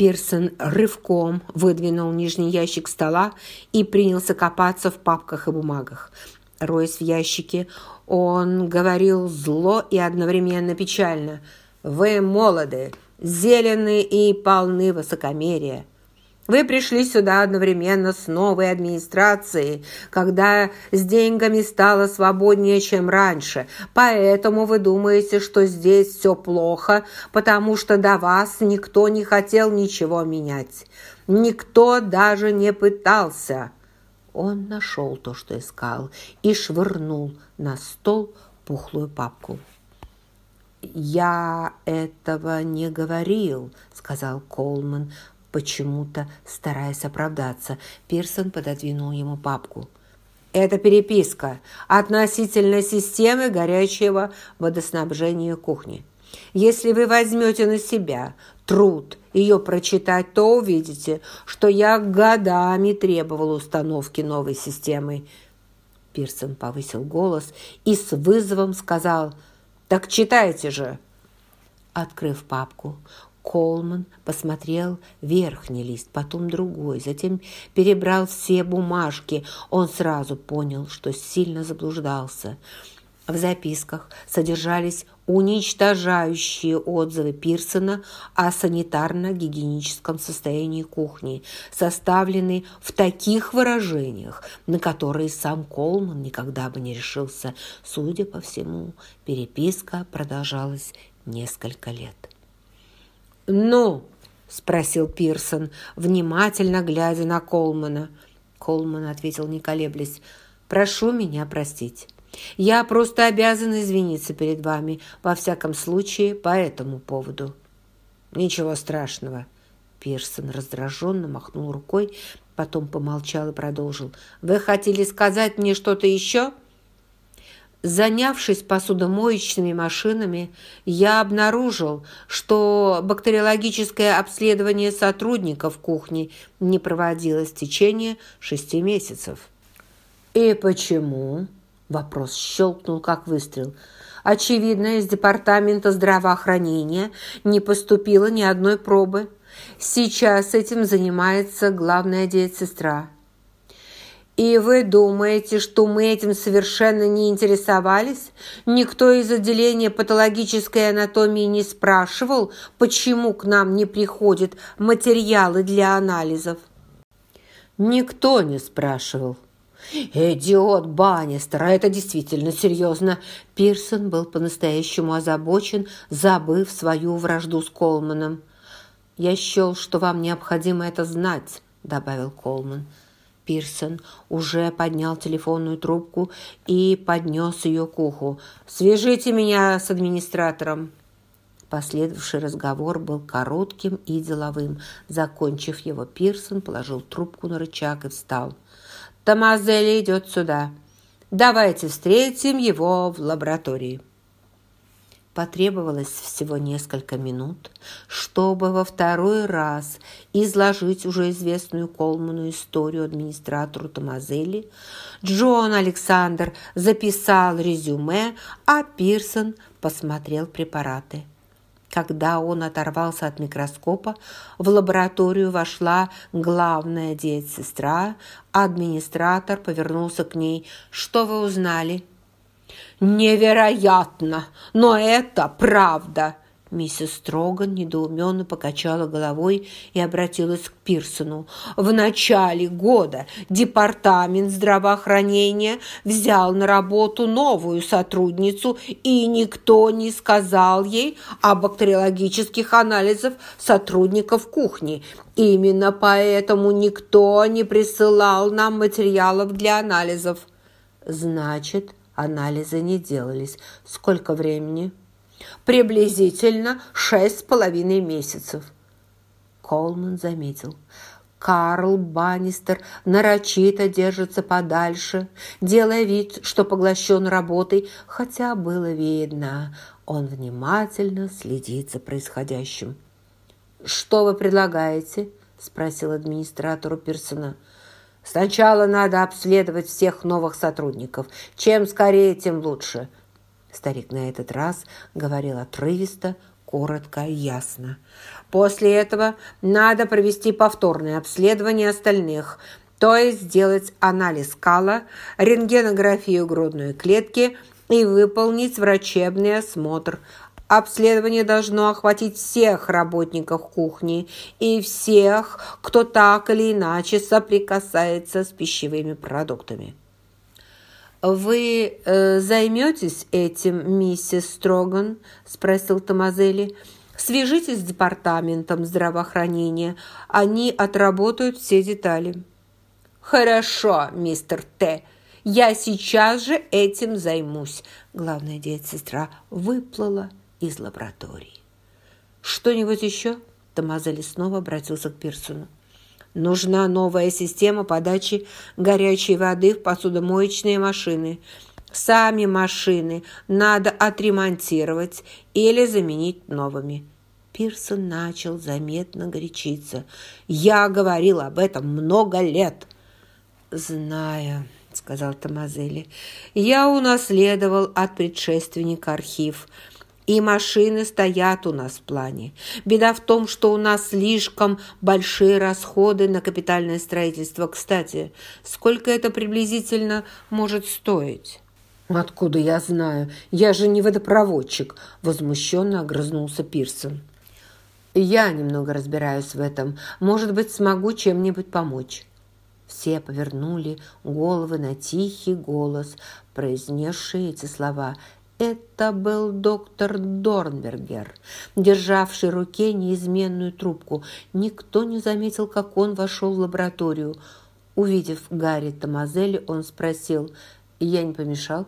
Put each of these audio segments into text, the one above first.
Пирсон рывком выдвинул нижний ящик стола и принялся копаться в папках и бумагах. Роясь в ящике, он говорил зло и одновременно печально. «Вы молоды, зелены и полны высокомерия. Вы пришли сюда одновременно с новой администрацией, когда с деньгами стало свободнее, чем раньше. Поэтому вы думаете, что здесь все плохо, потому что до вас никто не хотел ничего менять. Никто даже не пытался. Он нашел то, что искал, и швырнул на стол пухлую папку. «Я этого не говорил», — сказал Колман, почему-то стараясь оправдаться. Пирсон пододвинул ему папку. «Это переписка относительно системы горячего водоснабжения кухни. Если вы возьмете на себя труд ее прочитать, то увидите, что я годами требовал установки новой системы». Пирсон повысил голос и с вызовом сказал «Так читайте же!» Открыв папку, Колман посмотрел верхний лист, потом другой, затем перебрал все бумажки. Он сразу понял, что сильно заблуждался. В записках содержались уничтожающие отзывы Пирсона о санитарно-гигиеническом состоянии кухни, составленные в таких выражениях, на которые сам Колман никогда бы не решился. Судя по всему, переписка продолжалась несколько лет. «Ну?» – спросил Пирсон, внимательно глядя на Колмана. Колман ответил, не колеблясь, «Прошу меня простить. Я просто обязан извиниться перед вами, во всяком случае, по этому поводу». «Ничего страшного». Пирсон раздраженно махнул рукой, потом помолчал и продолжил. «Вы хотели сказать мне что-то еще?» Занявшись посудомоечными машинами, я обнаружил, что бактериологическое обследование сотрудников кухни не проводилось в течение шести месяцев. «И почему?» – вопрос щелкнул, как выстрел. «Очевидно, из департамента здравоохранения не поступило ни одной пробы. Сейчас этим занимается главная диетсестра». «И вы думаете, что мы этим совершенно не интересовались? Никто из отделения патологической анатомии не спрашивал, почему к нам не приходят материалы для анализов?» «Никто не спрашивал». «Идиот Баннистер, а это действительно серьезно!» Пирсон был по-настоящему озабочен, забыв свою вражду с Колманом. «Я счел, что вам необходимо это знать», — добавил Колман. Пирсон уже поднял телефонную трубку и поднес ее к уху. «Свяжите меня с администратором!» Последовавший разговор был коротким и деловым. Закончив его, Пирсон положил трубку на рычаг и встал. «Томазелли идет сюда. Давайте встретим его в лаборатории». Потребовалось всего несколько минут, чтобы во второй раз изложить уже известную Колману историю администратору Томазелли. Джон Александр записал резюме, а Пирсон посмотрел препараты. Когда он оторвался от микроскопа, в лабораторию вошла главная диетсестра, администратор повернулся к ней. «Что вы узнали?» «Невероятно! Но это правда!» Миссис Строган недоуменно покачала головой и обратилась к Пирсону. «В начале года департамент здравоохранения взял на работу новую сотрудницу, и никто не сказал ей о бактериологических анализах сотрудников кухни. Именно поэтому никто не присылал нам материалов для анализов». «Значит, Анализы не делались. Сколько времени? Приблизительно шесть с половиной месяцев. Колман заметил. Карл Баннистер нарочито держится подальше, делая вид, что поглощен работой, хотя было видно, он внимательно следит за происходящим. «Что вы предлагаете?» – спросил администратору Персона. Сначала надо обследовать всех новых сотрудников. Чем скорее, тем лучше. Старик на этот раз говорил отрывисто, коротко и ясно. После этого надо провести повторное обследование остальных, то есть сделать анализ кала, рентгенографию грудной клетки и выполнить врачебный осмотр. Обследование должно охватить всех работников кухни и всех, кто так или иначе соприкасается с пищевыми продуктами. «Вы э, займетесь этим, миссис Строган?» – спросил Томазели. «Свяжитесь с департаментом здравоохранения. Они отработают все детали». «Хорошо, мистер Т. Я сейчас же этим займусь». Главная диет-сестра выплыла из лаборатории. «Что-нибудь еще?» Томазели снова обратился к Пирсону. Нужна новая система подачи горячей воды в посудомоечные машины. Сами машины надо отремонтировать или заменить новыми. Пирсон начал заметно горячиться. «Я говорил об этом много лет». «Знаю», — сказал Томазели. «Я унаследовал от предшественника архив» и машины стоят у нас в плане. Беда в том, что у нас слишком большие расходы на капитальное строительство. Кстати, сколько это приблизительно может стоить?» «Откуда я знаю? Я же не водопроводчик!» – возмущенно огрызнулся Пирсон. «Я немного разбираюсь в этом. Может быть, смогу чем-нибудь помочь». Все повернули головы на тихий голос, произнесший эти слова, это был доктор Дорнбергер, державший в руке неизменную трубку. Никто не заметил, как он вошел в лабораторию. Увидев Гарри Томазели, он спросил, «Я не помешал?»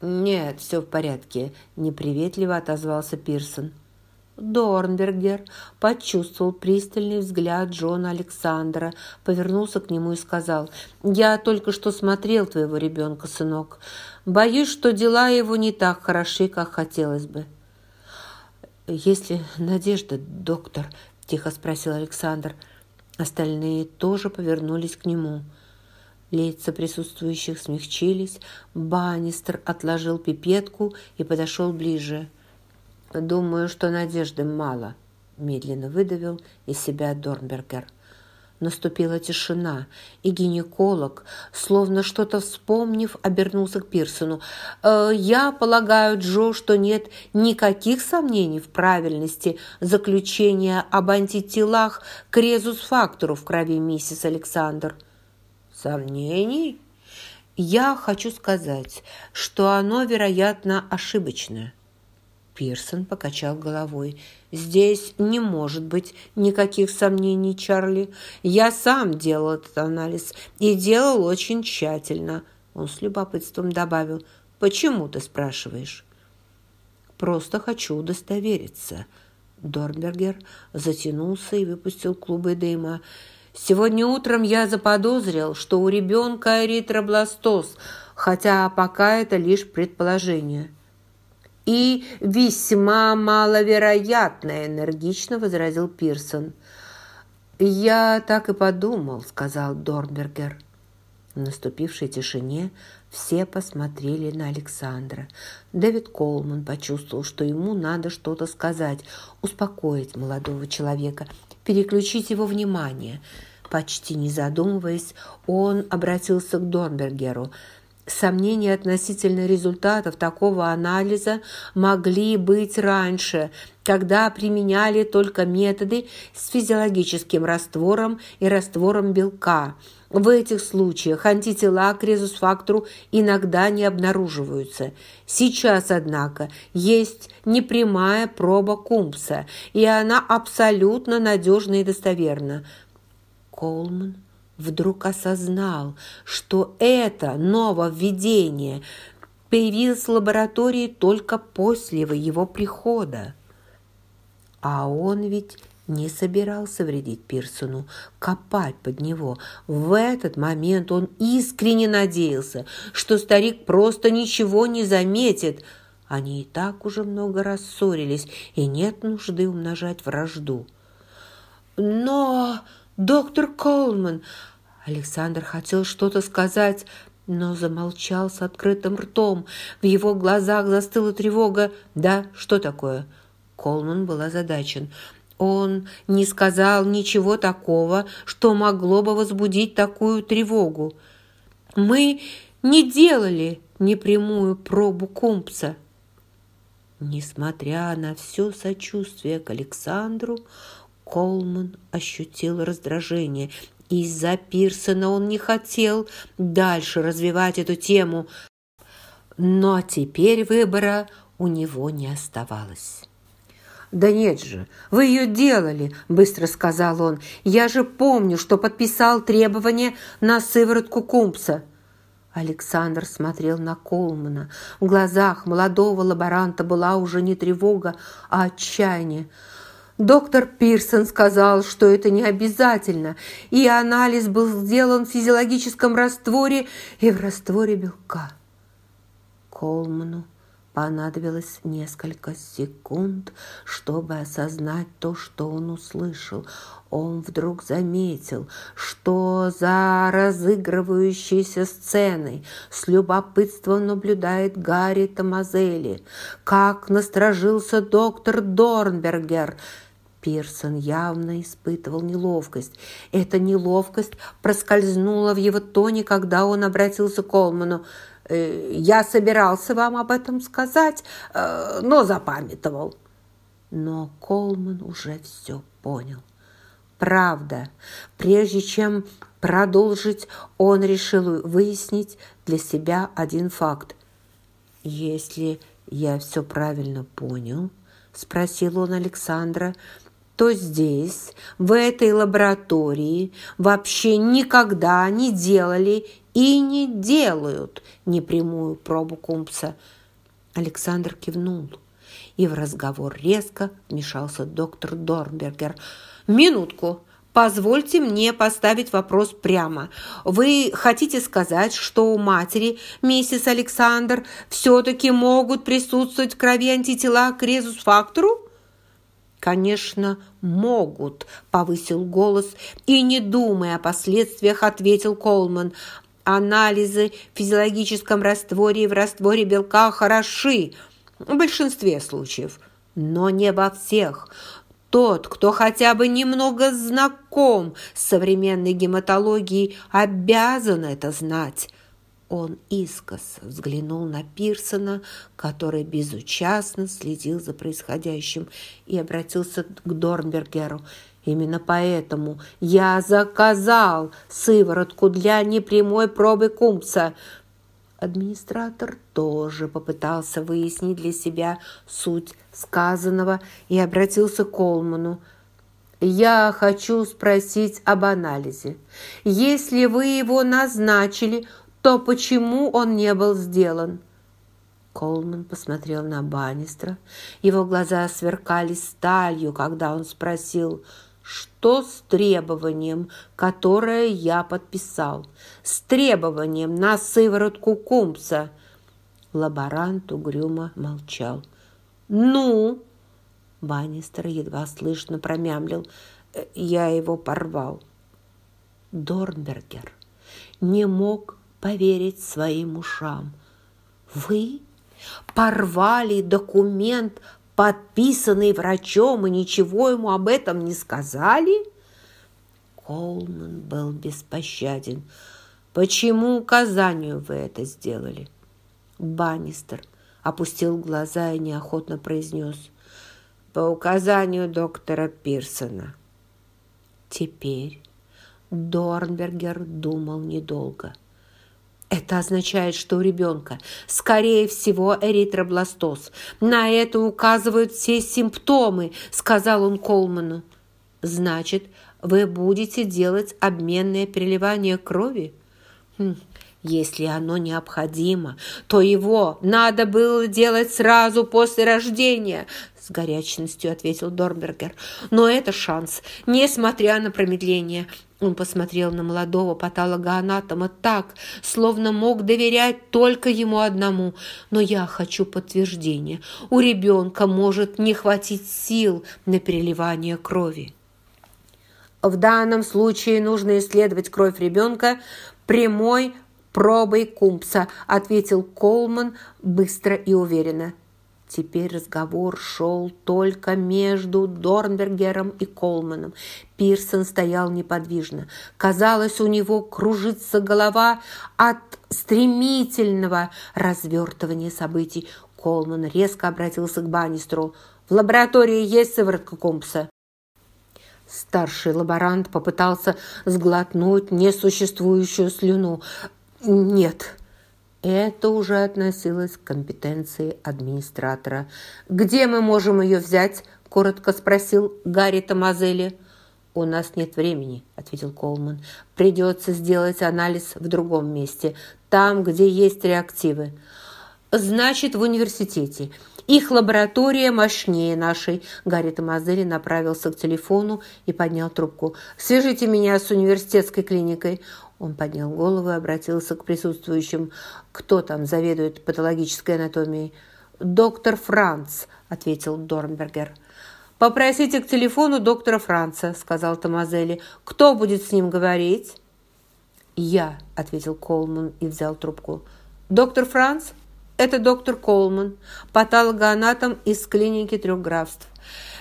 «Нет, все в порядке», – неприветливо отозвался Пирсон. Дорнбергер почувствовал пристальный взгляд Джона Александра, повернулся к нему и сказал, «Я только что смотрел твоего ребенка, сынок. Боюсь, что дела его не так хороши, как хотелось бы». «Есть ли надежда, доктор?» – тихо спросил Александр. Остальные тоже повернулись к нему. Лица присутствующих смягчились. Баннистер отложил пипетку и подошел ближе – «Думаю, что надежды мало», – медленно выдавил из себя Дорнбергер. Наступила тишина, и гинеколог, словно что-то вспомнив, обернулся к Пирсону. «Э, «Я полагаю, Джо, что нет никаких сомнений в правильности заключения об антителах к резус-фактору в крови миссис Александр». «Сомнений?» «Я хочу сказать, что оно, вероятно, ошибочное». Пирсон покачал головой. «Здесь не может быть никаких сомнений, Чарли. Я сам делал этот анализ и делал очень тщательно». Он с любопытством добавил. «Почему ты спрашиваешь?» «Просто хочу удостовериться». Дорнбергер затянулся и выпустил клубы дыма. «Сегодня утром я заподозрил, что у ребенка эритробластоз, хотя пока это лишь предположение» и весьма маловероятно», – энергично возразил Пирсон. «Я так и подумал», – сказал Дорнбергер. В наступившей тишине все посмотрели на Александра. Дэвид Колман почувствовал, что ему надо что-то сказать, успокоить молодого человека, переключить его внимание. Почти не задумываясь, он обратился к Дорнбергеру – Сомнения относительно результатов такого анализа могли быть раньше, когда применяли только методы с физиологическим раствором и раствором белка. В этих случаях антитела к резус-фактору иногда не обнаруживаются. Сейчас, однако, есть непрямая проба Кумпса, и она абсолютно надежна и достоверна. Колман вдруг осознал, что это нововведение появилось в лаборатории только после его прихода. А он ведь не собирался вредить Пирсону, копать под него. В этот момент он искренне надеялся, что старик просто ничего не заметит. Они и так уже много раз ссорились, и нет нужды умножать вражду. «Но, доктор Колман, Александр хотел что-то сказать, но замолчал с открытым ртом. В его глазах застыла тревога. «Да, что такое?» Колман был озадачен. Он не сказал ничего такого, что могло бы возбудить такую тревогу. «Мы не делали непрямую пробу Кумпса». Несмотря на все сочувствие к Александру, Колман ощутил раздражение. Из-за Пирсона он не хотел дальше развивать эту тему, но теперь выбора у него не оставалось. «Да нет же, вы ее делали», – быстро сказал он. «Я же помню, что подписал требование на сыворотку Кумпса». Александр смотрел на Колмана. В глазах молодого лаборанта была уже не тревога, а отчаяние. Доктор Пирсон сказал, что это не обязательно, и анализ был сделан в физиологическом растворе и в растворе белка. Колману Понадобилось несколько секунд, чтобы осознать то, что он услышал. Он вдруг заметил, что за разыгрывающейся сценой с любопытством наблюдает Гарри Томазели, как насторожился доктор Дорнбергер – Пирсон явно испытывал неловкость. Эта неловкость проскользнула в его тоне, когда он обратился к Колману. Э, я собирался вам об этом сказать, э, но запамятовал. Но Колман уже все понял. Правда, прежде чем продолжить, он решил выяснить для себя один факт. «Если я все правильно понял», – спросил он Александра, то здесь, в этой лаборатории, вообще никогда не делали и не делают непрямую пробу Кумпса. Александр кивнул, и в разговор резко вмешался доктор Дорнбергер. «Минутку!» Позвольте мне поставить вопрос прямо. Вы хотите сказать, что у матери, миссис Александр, все-таки могут присутствовать в крови антитела к резус-фактору? «Конечно, могут», – повысил голос и, не думая о последствиях, ответил Колман. Анализы в физиологическом растворе и в растворе белка хороши в большинстве случаев, но не во всех. Тот, кто хотя бы немного знаком с современной гематологией, обязан это знать. Он искоса взглянул на Пирсона, который безучастно следил за происходящим, и обратился к Дорнбергеру – Именно поэтому я заказал сыворотку для непрямой пробы кумпса. Администратор тоже попытался выяснить для себя суть сказанного и обратился к Колману. «Я хочу спросить об анализе. Если вы его назначили, то почему он не был сделан?» Колман посмотрел на Баннистра. Его глаза сверкали сталью, когда он спросил – что с требованием, которое я подписал? С требованием на сыворотку Кумпса. Лаборант угрюмо молчал. «Ну?» Баннистер едва слышно промямлил. «Э, «Я его порвал». Дорнбергер не мог поверить своим ушам. «Вы порвали документ подписанный врачом, и ничего ему об этом не сказали?» Колман был беспощаден. «Почему указанию вы это сделали?» Баннистер опустил глаза и неохотно произнес. «По указанию доктора Пирсона». Теперь Дорнбергер думал недолго – это означает, что у ребенка, скорее всего, эритробластоз. На это указывают все симптомы, сказал он Колману. Значит, вы будете делать обменное переливание крови? Хм, если оно необходимо, то его надо было делать сразу после рождения, с горячностью ответил Дорнбергер. Но это шанс, несмотря на промедление. Он посмотрел на молодого патологоанатома так, словно мог доверять только ему одному. Но я хочу подтверждения. У ребенка может не хватить сил на переливание крови. В данном случае нужно исследовать кровь ребенка прямой пробой Кумпса, ответил Колман быстро и уверенно. Теперь разговор шел только между Дорнбергером и Колманом. Пирсон стоял неподвижно. Казалось, у него кружится голова от стремительного развертывания событий. Колман резко обратился к Баннистеру. «В лаборатории есть сыворотка компаса?» Старший лаборант попытался сглотнуть несуществующую слюну. «Нет». Это уже относилось к компетенции администратора. «Где мы можем ее взять?» – коротко спросил Гарри Томазели. «У нас нет времени», – ответил Колман. «Придется сделать анализ в другом месте, там, где есть реактивы». «Значит, в университете. Их лаборатория мощнее нашей». Гарри Томазели направился к телефону и поднял трубку. «Свяжите меня с университетской клиникой». Он поднял голову и обратился к присутствующим. «Кто там заведует патологической анатомией?» «Доктор Франц», – ответил Дорнбергер. «Попросите к телефону доктора Франца», – сказал Томазели. «Кто будет с ним говорить?» «Я», – ответил Колман и взял трубку. «Доктор Франц?» Это доктор Колман, патологоанатом из клиники трех графств.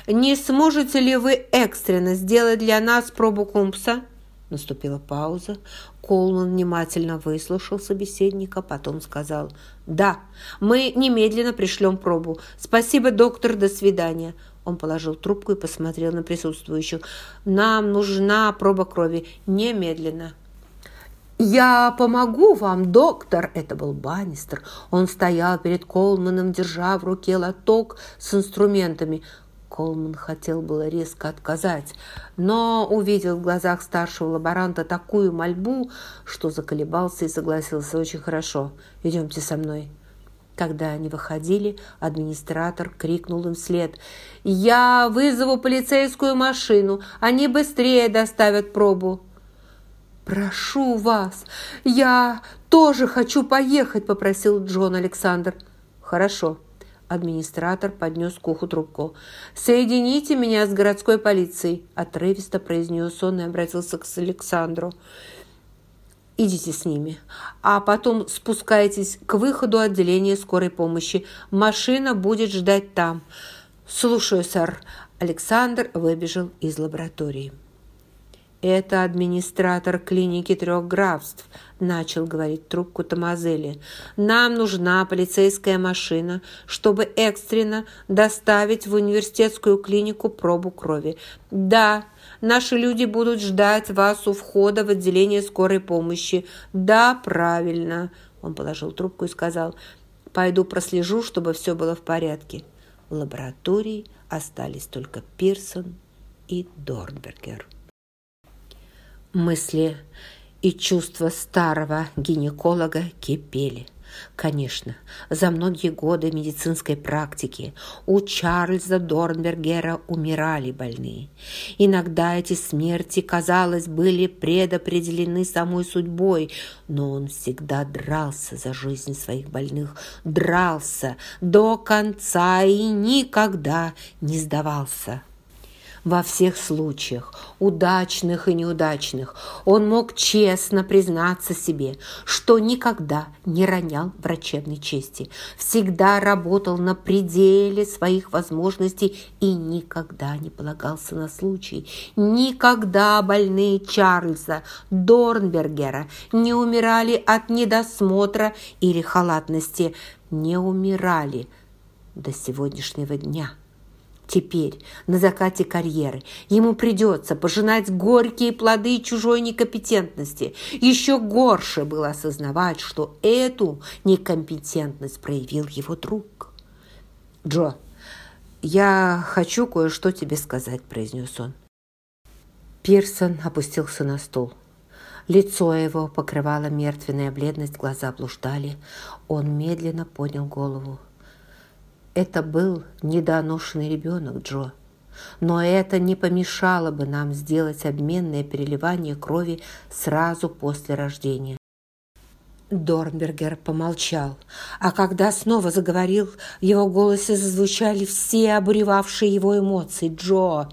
Не сможете ли вы экстренно сделать для нас пробу Кумпса? Наступила пауза. Колман внимательно выслушал собеседника, потом сказал «Да, мы немедленно пришлем пробу. Спасибо, доктор, до свидания». Он положил трубку и посмотрел на присутствующих. «Нам нужна проба крови. Немедленно». «Я помогу вам, доктор!» Это был Баннистер. Он стоял перед Колманом, держа в руке лоток с инструментами. Колман хотел было резко отказать, но увидел в глазах старшего лаборанта такую мольбу, что заколебался и согласился очень хорошо. «Идемте со мной». Когда они выходили, администратор крикнул им вслед. «Я вызову полицейскую машину. Они быстрее доставят пробу». «Прошу вас, я тоже хочу поехать», – попросил Джон Александр. «Хорошо». Администратор поднес к уху трубку. «Соедините меня с городской полицией», – отрывисто произнес он и обратился к Александру. «Идите с ними, а потом спускайтесь к выходу отделения скорой помощи. Машина будет ждать там». «Слушаю, сэр». Александр выбежал из лаборатории. «Это администратор клиники трех графств», – начал говорить трубку Томазели. «Нам нужна полицейская машина, чтобы экстренно доставить в университетскую клинику пробу крови. Да, наши люди будут ждать вас у входа в отделение скорой помощи. Да, правильно». Он положил трубку и сказал, «Пойду прослежу, чтобы все было в порядке». В лаборатории остались только Пирсон и Дорнбергер. Мысли и чувства старого гинеколога кипели. Конечно, за многие годы медицинской практики у Чарльза Дорнбергера умирали больные. Иногда эти смерти, казалось, были предопределены самой судьбой, но он всегда дрался за жизнь своих больных, дрался до конца и никогда не сдавался во всех случаях, удачных и неудачных, он мог честно признаться себе, что никогда не ронял врачебной чести, всегда работал на пределе своих возможностей и никогда не полагался на случай. Никогда больные Чарльза Дорнбергера не умирали от недосмотра или халатности, не умирали до сегодняшнего дня. Теперь, на закате карьеры, ему придется пожинать горькие плоды чужой некомпетентности. Еще горше было осознавать, что эту некомпетентность проявил его друг. «Джо, я хочу кое-что тебе сказать», – произнес он. Пирсон опустился на стул. Лицо его покрывало мертвенная бледность, глаза блуждали. Он медленно поднял голову. Это был недоношенный ребенок Джо. Но это не помешало бы нам сделать обменное переливание крови сразу после рождения. Дорнбергер помолчал, а когда снова заговорил, в его голосе зазвучали все обуревавшие его эмоции. «Джо,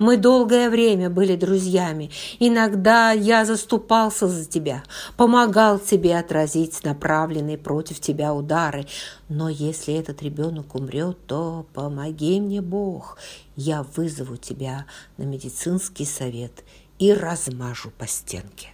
мы долгое время были друзьями. Иногда я заступался за тебя, помогал тебе отразить направленные против тебя удары. Но если этот ребенок умрет, то помоги мне, Бог. Я вызову тебя на медицинский совет и размажу по стенке».